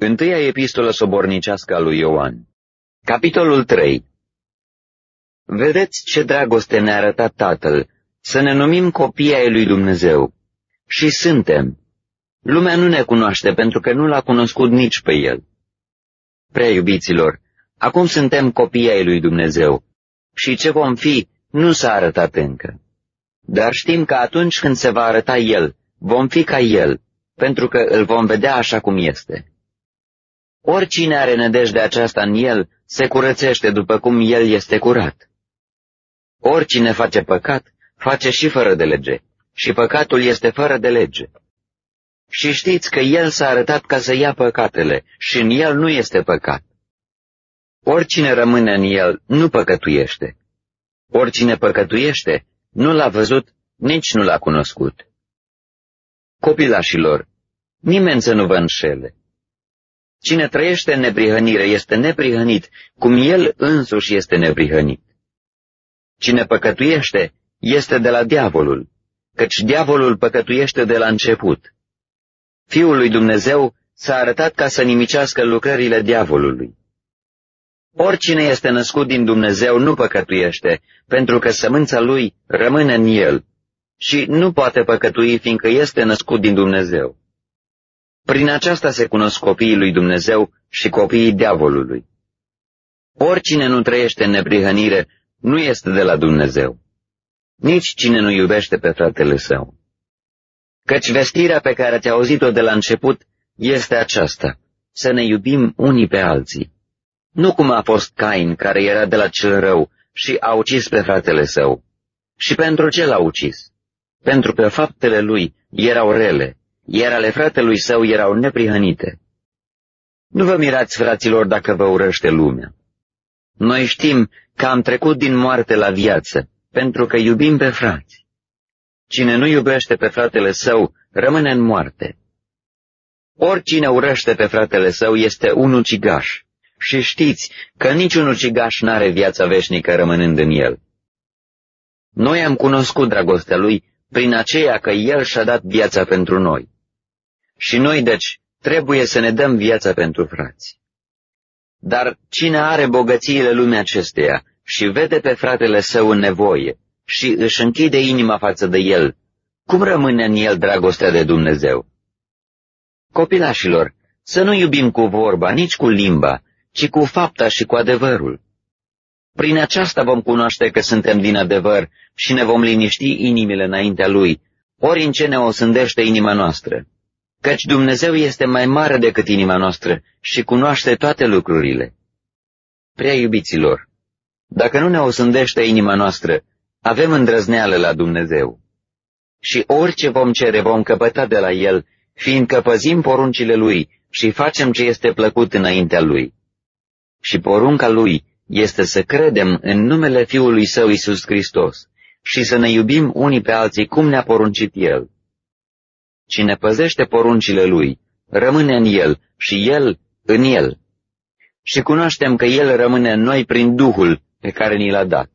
Întâia epistolă sobornicească a lui Ioan Capitolul 3 Vedeți ce dragoste ne-a arătat Tatăl, să ne numim copii ai lui Dumnezeu. Și suntem. Lumea nu ne cunoaște pentru că nu l-a cunoscut nici pe El. Prea iubiților, acum suntem copii ai lui Dumnezeu și ce vom fi nu s-a arătat încă. Dar știm că atunci când se va arăta El, vom fi ca El, pentru că îl vom vedea așa cum este. Oricine are nădejde aceasta în El, se curățește după cum El este curat. Oricine face păcat, face și fără de lege, și păcatul este fără de lege. Și știți că El s-a arătat ca să ia păcatele și în El nu este păcat. Oricine rămâne în El nu păcătuiește. Oricine păcătuiește nu l-a văzut, nici nu l-a cunoscut. Copilașilor, nimeni să nu vă înșele. Cine trăiește în neprihănire este neprihănit, cum el însuși este neprihănit. Cine păcătuiește este de la diavolul, căci diavolul păcătuiește de la început. Fiul lui Dumnezeu s-a arătat ca să nimicească lucrările diavolului. Oricine este născut din Dumnezeu nu păcătuiește, pentru că sămânța lui rămâne în el și nu poate păcătui, fiindcă este născut din Dumnezeu. Prin aceasta se cunosc copiii lui Dumnezeu și copiii diavolului. Oricine nu trăiește în neprihănire nu este de la Dumnezeu. Nici cine nu iubește pe fratele său. Căci vestirea pe care ți-a auzit-o de la început este aceasta, să ne iubim unii pe alții. Nu cum a fost Cain, care era de la cel rău și a ucis pe fratele său. Și pentru ce l-a ucis? Pentru că faptele lui erau rele, iar ale fratelui său erau neprihănite. Nu vă mirați, fraților, dacă vă urăște lumea. Noi știm că am trecut din moarte la viață, pentru că iubim pe frați. Cine nu iubește pe fratele său, rămâne în moarte. Oricine urăște pe fratele său este un ucigaș și știți că niciun ucigaș n-are viața veșnică rămânând în el. Noi am cunoscut dragostea lui prin aceea că el și-a dat viața pentru noi. Și noi, deci, trebuie să ne dăm viața pentru frați. Dar cine are bogățiile lumii acesteia și vede pe fratele său în nevoie și își închide inima față de el, cum rămâne în el dragostea de Dumnezeu? Copilașilor, să nu iubim cu vorba, nici cu limba, ci cu fapta și cu adevărul. Prin aceasta vom cunoaște că suntem din adevăr și ne vom liniști inimile înaintea Lui, ori în ce ne osândește inima noastră. Căci Dumnezeu este mai mare decât inima noastră și cunoaște toate lucrurile. Prea iubiților, dacă nu ne osândește inima noastră, avem îndrăzneală la Dumnezeu. Și orice vom cere vom căpăta de la El, fiindcă păzim poruncile Lui și facem ce este plăcut înaintea Lui. Și porunca Lui este să credem în numele Fiului Său Isus Hristos și să ne iubim unii pe alții cum ne-a poruncit El. Cine păzește poruncile Lui, rămâne în El și El în El. Și cunoaștem că El rămâne în noi prin Duhul pe care ni l-a dat.